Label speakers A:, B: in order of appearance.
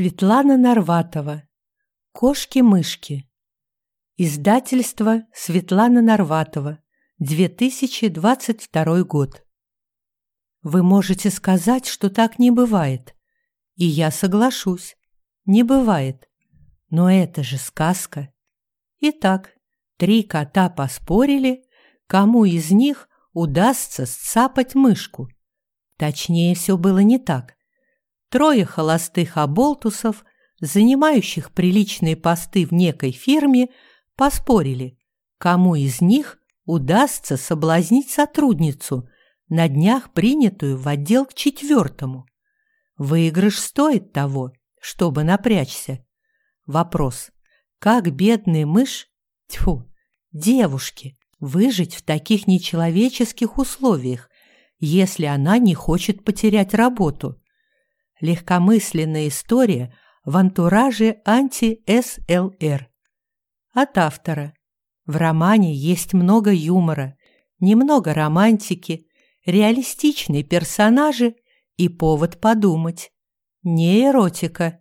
A: Светлана Нарватова. Кошки-мышки. Издательство Светлана Нарватова. 2022 год. Вы можете сказать, что так не бывает. И я соглашусь. Не бывает. Но это же сказка. Итак, три кота поспорили, кому из них удастся сцапать мышку. Точнее, все было не так. Трое холостых оболтусов, занимающих приличные посты в некой фирме, поспорили, кому из них удастся соблазнить сотрудницу, на днях принятую в отдел к четвертому. Выигрыш стоит того, чтобы напрячься. Вопрос. Как бедный мышь, тьфу, девушке, выжить в таких нечеловеческих условиях, если она не хочет потерять работу? Легкомысленная история в антураже анти-СЛР. От автора. В романе есть много юмора, немного романтики, реалистичные персонажи и повод подумать. Не эротика.